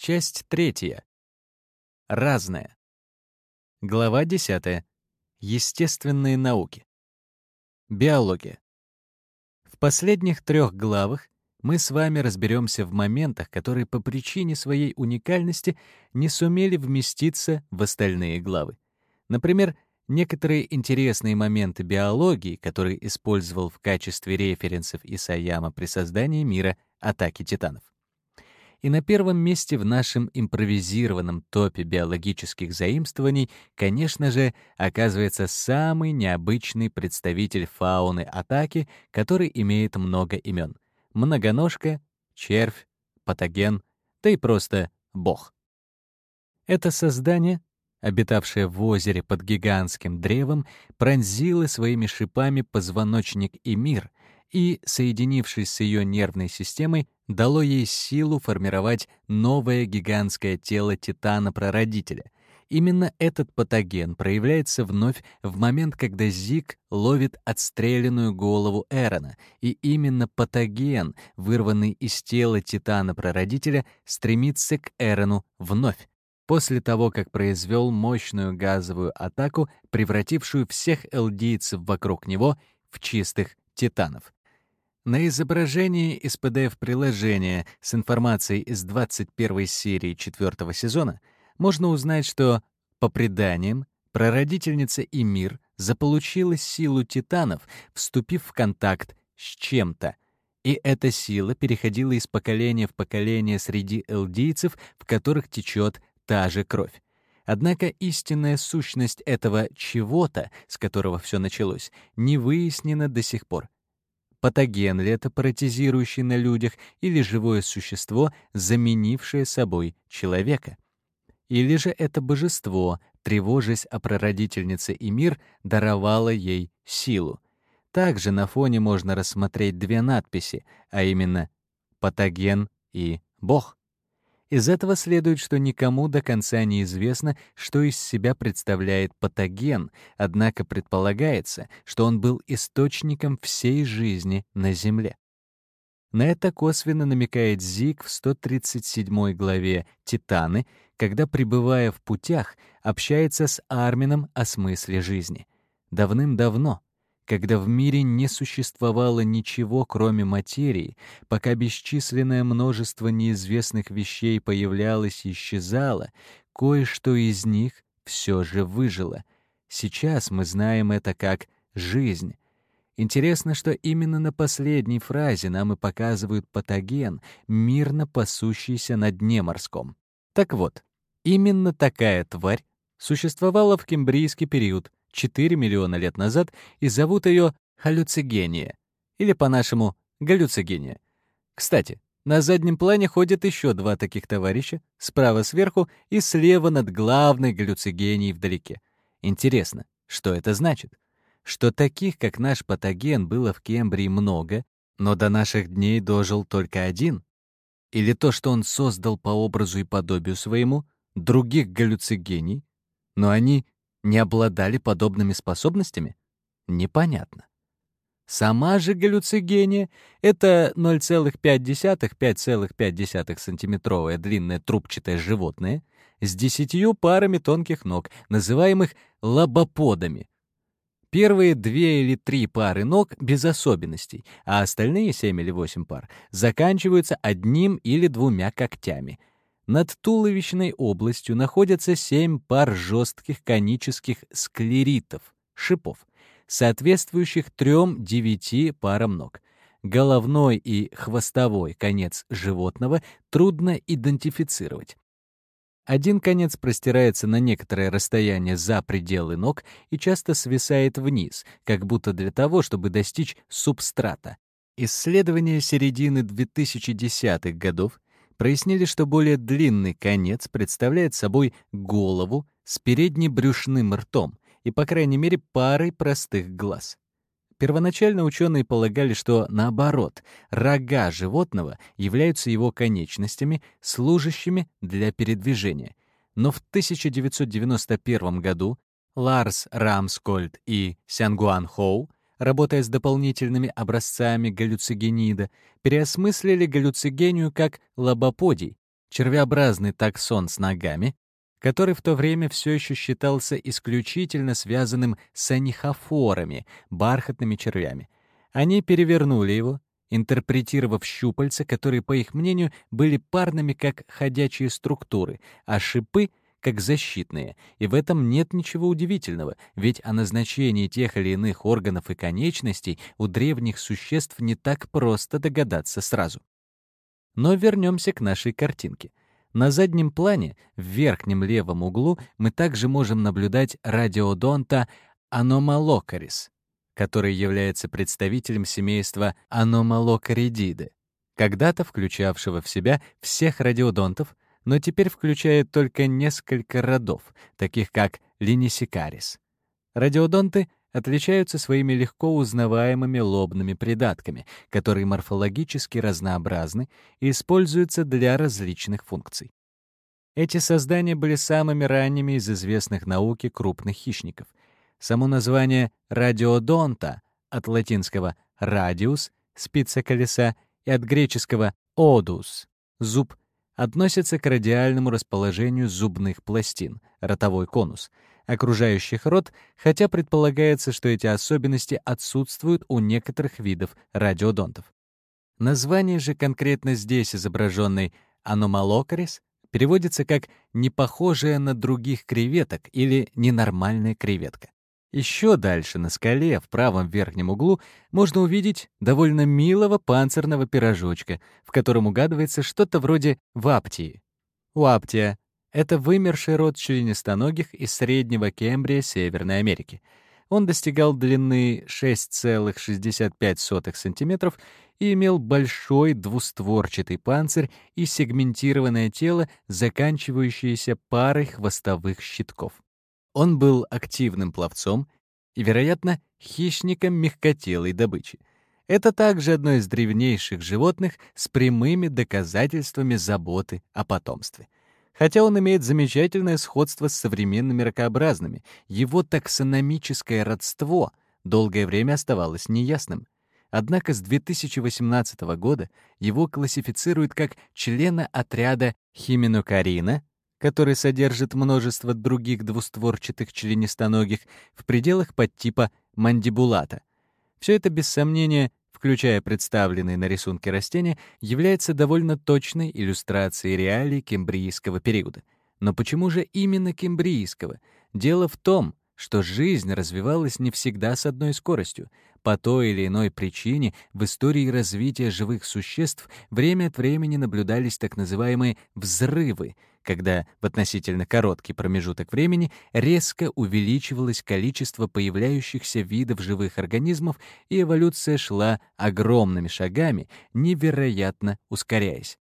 Часть третья. Разное. Глава 10. Естественные науки. Биология. В последних трех главах мы с вами разберемся в моментах, которые по причине своей уникальности не сумели вместиться в остальные главы. Например, некоторые интересные моменты биологии, которые использовал в качестве референсов Исаяма при создании мира атаки титанов. И на первом месте в нашем импровизированном топе биологических заимствований, конечно же, оказывается самый необычный представитель фауны атаки, который имеет много имен — многоножка, червь, патоген, да и просто бог. Это создание, обитавшее в озере под гигантским древом, пронзило своими шипами позвоночник и мир и, соединившись с ее нервной системой, дало ей силу формировать новое гигантское тело Титана-прародителя, Именно этот патоген проявляется вновь в момент, когда Зик ловит отстрелянную голову Эрона, и именно патоген, вырванный из тела Титана-прародителя, стремится к Эрону вновь, после того, как произвел мощную газовую атаку, превратившую всех элдийцев вокруг него в чистых титанов. На изображении из PDF-приложения с информацией из 21 серии 4 сезона — можно узнать, что, по преданиям, прародительница Эмир заполучила силу титанов, вступив в контакт с чем-то, и эта сила переходила из поколения в поколение среди элдийцев, в которых течет та же кровь. Однако истинная сущность этого чего-то, с которого все началось, не выяснена до сих пор. Патоген ли это паратизирующий на людях или живое существо, заменившее собой человека? Или же это божество, тревожась о прародительнице и мир, даровало ей силу. Также на фоне можно рассмотреть две надписи, а именно «патоген» и «бог». Из этого следует, что никому до конца не известно, что из себя представляет патоген, однако предполагается, что он был источником всей жизни на Земле. На это косвенно намекает Зиг в 137 главе «Титаны», когда, пребывая в путях, общается с Армином о смысле жизни. Давным-давно, когда в мире не существовало ничего, кроме материи, пока бесчисленное множество неизвестных вещей появлялось и исчезало, кое-что из них все же выжило. Сейчас мы знаем это как «жизнь», Интересно, что именно на последней фразе нам и показывают патоген, мирно пасущийся на дне морском. Так вот, именно такая тварь существовала в кембрийский период 4 миллиона лет назад и зовут ее халлюцигения, или по-нашему галлюцигения. Кстати, на заднем плане ходят еще два таких товарища, справа сверху и слева над главной галлюцигенией вдалеке. Интересно, что это значит? что таких, как наш патоген, было в Кембрии много, но до наших дней дожил только один? Или то, что он создал по образу и подобию своему других галлюцигений, но они не обладали подобными способностями? Непонятно. Сама же галлюцигения — это 0,5-5,5 сантиметровое длинное трубчатое животное с десятью парами тонких ног, называемых лобоподами — Первые две или три пары ног без особенностей, а остальные семь или восемь пар заканчиваются одним или двумя когтями. Над туловищной областью находятся семь пар жестких конических склеритов, шипов, соответствующих трем девяти парам ног. Головной и хвостовой конец животного трудно идентифицировать. Один конец простирается на некоторое расстояние за пределы ног и часто свисает вниз, как будто для того, чтобы достичь субстрата. Исследования середины 2010-х годов прояснили, что более длинный конец представляет собой голову с переднебрюшным ртом и, по крайней мере, парой простых глаз. Первоначально ученые полагали, что наоборот, рога животного являются его конечностями, служащими для передвижения. Но в 1991 году Ларс Рамскольд и Сянгуан Хоу, работая с дополнительными образцами галлюцигенида, переосмыслили галлюцигению как лобоподий червеобразный таксон с ногами, который в то время все еще считался исключительно связанным с анихофорами, бархатными червями. Они перевернули его, интерпретировав щупальца, которые, по их мнению, были парными как ходячие структуры, а шипы — как защитные, и в этом нет ничего удивительного, ведь о назначении тех или иных органов и конечностей у древних существ не так просто догадаться сразу. Но вернемся к нашей картинке. На заднем плане, в верхнем левом углу, мы также можем наблюдать радиодонта Аномалокарис, который является представителем семейства Аномалокаридиды, когда-то включавшего в себя всех радиодонтов, но теперь включает только несколько родов, таких как линисикарис. Радиодонты отличаются своими легко узнаваемыми лобными придатками, которые морфологически разнообразны и используются для различных функций. Эти создания были самыми ранними из известных науке крупных хищников. Само название радиодонта от латинского «радиус» — спица колеса и от греческого «одус» — зуб относится к радиальному расположению зубных пластин, ротовой конус — окружающих рот, хотя предполагается, что эти особенности отсутствуют у некоторых видов радиодонтов. Название же конкретно здесь изображенной аномалокарис переводится как «непохожая на других креветок» или «ненормальная креветка». Еще дальше, на скале, в правом верхнем углу, можно увидеть довольно милого панцирного пирожочка, в котором угадывается что-то вроде ваптии. Уаптия это вымерший род членистоногих из Среднего Кембрия Северной Америки. Он достигал длины 6,65 см и имел большой двустворчатый панцирь и сегментированное тело, заканчивающееся парой хвостовых щитков. Он был активным пловцом и, вероятно, хищником мягкотелой добычи. Это также одно из древнейших животных с прямыми доказательствами заботы о потомстве — Хотя он имеет замечательное сходство с современными ракообразными, его таксономическое родство долгое время оставалось неясным. Однако с 2018 года его классифицируют как члена отряда химинокарина, который содержит множество других двустворчатых членистоногих в пределах подтипа мандибулата. Все это, без сомнения, включая представленные на рисунке растения, является довольно точной иллюстрацией реалий кембрийского периода. Но почему же именно кембрийского? Дело в том, что жизнь развивалась не всегда с одной скоростью. По той или иной причине в истории развития живых существ время от времени наблюдались так называемые «взрывы», когда в относительно короткий промежуток времени резко увеличивалось количество появляющихся видов живых организмов, и эволюция шла огромными шагами, невероятно ускоряясь.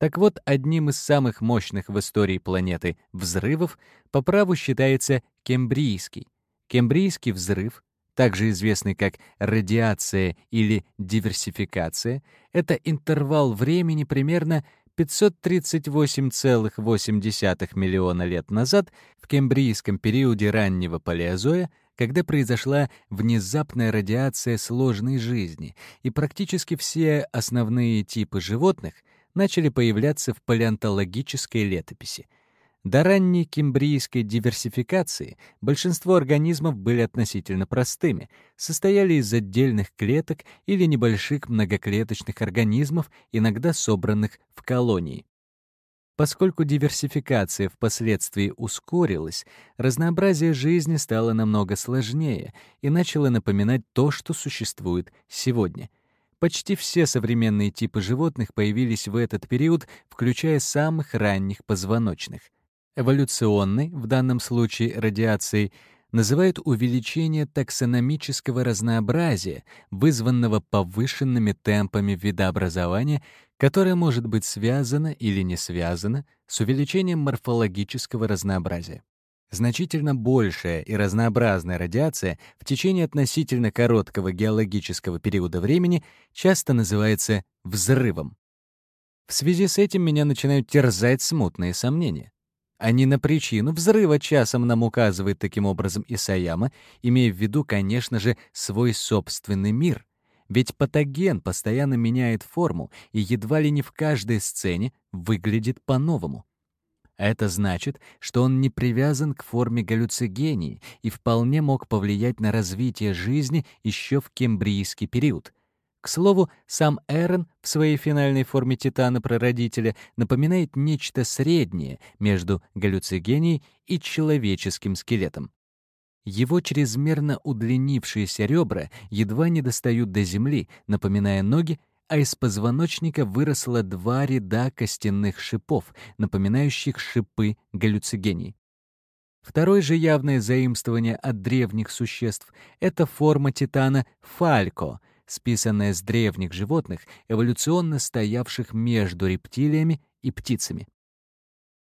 Так вот, одним из самых мощных в истории планеты взрывов по праву считается Кембрийский. Кембрийский взрыв, также известный как радиация или диверсификация, это интервал времени примерно 538,8 миллиона лет назад, в кембрийском периоде раннего палеозоя, когда произошла внезапная радиация сложной жизни, и практически все основные типы животных начали появляться в палеонтологической летописи — до ранней кембрийской диверсификации большинство организмов были относительно простыми, состояли из отдельных клеток или небольших многоклеточных организмов, иногда собранных в колонии. Поскольку диверсификация впоследствии ускорилась, разнообразие жизни стало намного сложнее и начало напоминать то, что существует сегодня. Почти все современные типы животных появились в этот период, включая самых ранних позвоночных — Эволюционной, в данном случае радиацией, называют увеличение таксономического разнообразия, вызванного повышенными темпами видообразования, которое может быть связано или не связано с увеличением морфологического разнообразия. Значительно большая и разнообразная радиация в течение относительно короткого геологического периода времени часто называется взрывом. В связи с этим меня начинают терзать смутные сомнения а не на причину взрыва часом нам указывает таким образом Исаяма, имея в виду, конечно же, свой собственный мир. Ведь патоген постоянно меняет форму и едва ли не в каждой сцене выглядит по-новому. Это значит, что он не привязан к форме галлюцигении и вполне мог повлиять на развитие жизни еще в кембрийский период. К слову, сам Эрон в своей финальной форме Титана-прародителя напоминает нечто среднее между галлюцигенией и человеческим скелетом. Его чрезмерно удлинившиеся ребра едва не достают до земли, напоминая ноги, а из позвоночника выросло два ряда костяных шипов, напоминающих шипы галлюцигений. Второе же явное заимствование от древних существ — это форма титана фалько, списанная с древних животных, эволюционно стоявших между рептилиями и птицами.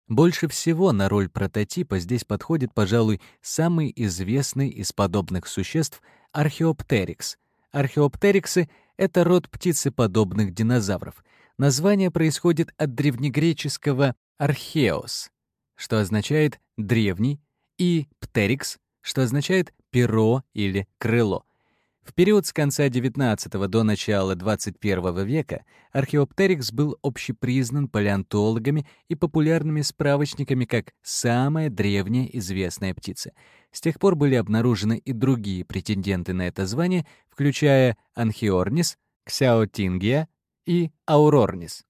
Больше всего на роль прототипа здесь подходит, пожалуй, самый известный из подобных существ — археоптерикс. Археоптериксы — это род птицеподобных динозавров. Название происходит от древнегреческого «археос», что означает «древний», и «птерикс», что означает «перо» или «крыло». В период с конца XIX до начала XXI века археоптерикс был общепризнан палеонтологами и популярными справочниками как самая древняя известная птица. С тех пор были обнаружены и другие претенденты на это звание, включая Анхиорнис, Ксяотингия и Аурорнис.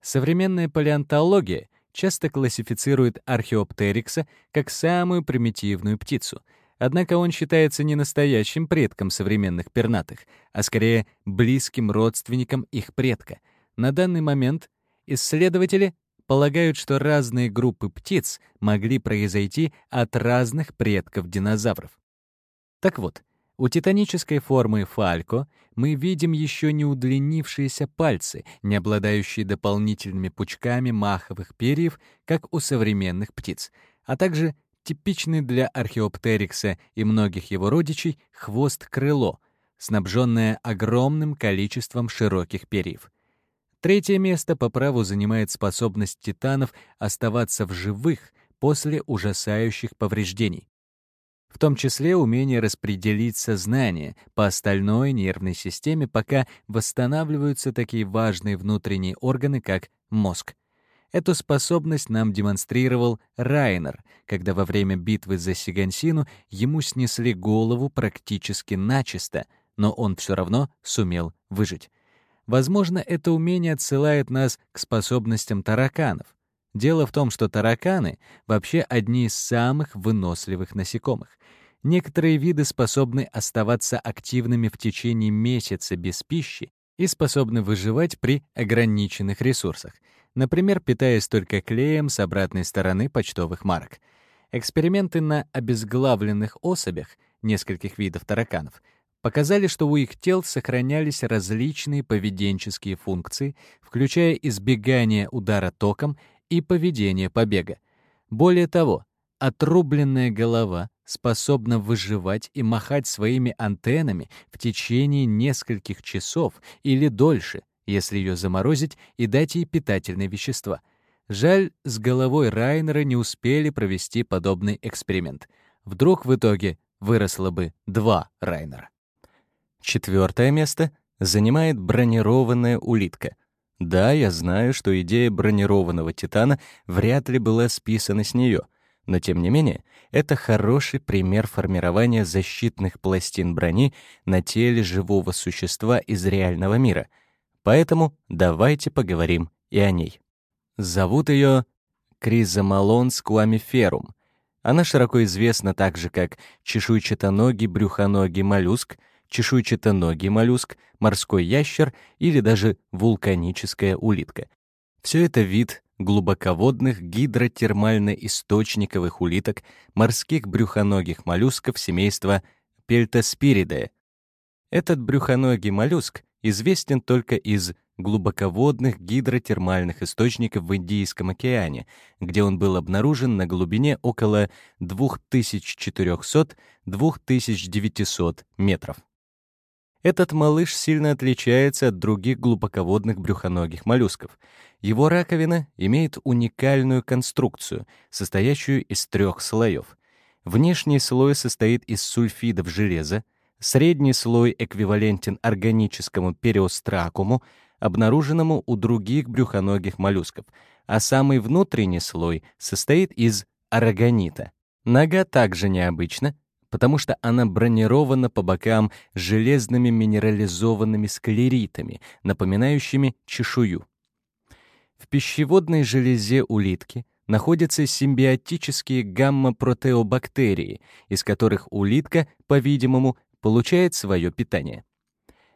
Современная палеонтология часто классифицирует археоптерикса как самую примитивную птицу — Однако он считается не настоящим предком современных пернатых, а скорее близким родственником их предка. На данный момент исследователи полагают, что разные группы птиц могли произойти от разных предков динозавров. Так вот, у титанической формы фалько мы видим еще не удлинившиеся пальцы, не обладающие дополнительными пучками маховых перьев, как у современных птиц, а также типичный для археоптерикса и многих его родичей хвост-крыло, снабженное огромным количеством широких перьев. Третье место по праву занимает способность титанов оставаться в живых после ужасающих повреждений. В том числе умение распределить сознание по остальной нервной системе, пока восстанавливаются такие важные внутренние органы, как мозг. Эту способность нам демонстрировал Райнер, когда во время битвы за Сигансину ему снесли голову практически начисто, но он все равно сумел выжить. Возможно, это умение отсылает нас к способностям тараканов. Дело в том, что тараканы вообще одни из самых выносливых насекомых. Некоторые виды способны оставаться активными в течение месяца без пищи и способны выживать при ограниченных ресурсах — например, питаясь только клеем с обратной стороны почтовых марок. Эксперименты на обезглавленных особях нескольких видов тараканов показали, что у их тел сохранялись различные поведенческие функции, включая избегание удара током и поведение побега. Более того, отрубленная голова способна выживать и махать своими антеннами в течение нескольких часов или дольше — если ее заморозить и дать ей питательные вещества. Жаль, с головой Райнера не успели провести подобный эксперимент. Вдруг в итоге выросло бы два Райнера. Четвертое место занимает бронированная улитка. Да, я знаю, что идея бронированного титана вряд ли была списана с нее, но тем не менее, это хороший пример формирования защитных пластин брони на теле живого существа из реального мира — Поэтому давайте поговорим и о ней. Зовут ее Кризомалон скуамиферум. Она широко известна также как чешуйчатоногий брюхоногий моллюск, чешуйчатоногий моллюск, морской ящер или даже вулканическая улитка. Все это вид глубоководных гидротермально-источниковых улиток, морских брюхоногих моллюсков семейства Пельтоспиридея. Этот брюхоногий моллюск известен только из глубоководных гидротермальных источников в Индийском океане, где он был обнаружен на глубине около 2400-2900 метров. Этот малыш сильно отличается от других глубоководных брюхоногих моллюсков. Его раковина имеет уникальную конструкцию, состоящую из трех слоев. Внешний слой состоит из сульфидов железа, Средний слой эквивалентен органическому периостракуму, обнаруженному у других брюхоногих моллюсков, а самый внутренний слой состоит из арагонита. Нога также необычна, потому что она бронирована по бокам железными минерализованными склеритами, напоминающими чешую. В пищеводной железе улитки находятся симбиотические гамма-протеобактерии, из которых улитка, по-видимому, получает свое питание.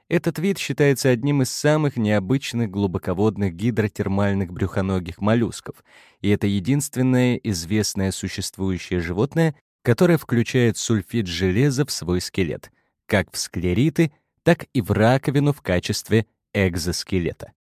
Этот вид считается одним из самых необычных глубоководных гидротермальных брюхоногих моллюсков, и это единственное известное существующее животное, которое включает сульфид железа в свой скелет, как в склериты, так и в раковину в качестве экзоскелета.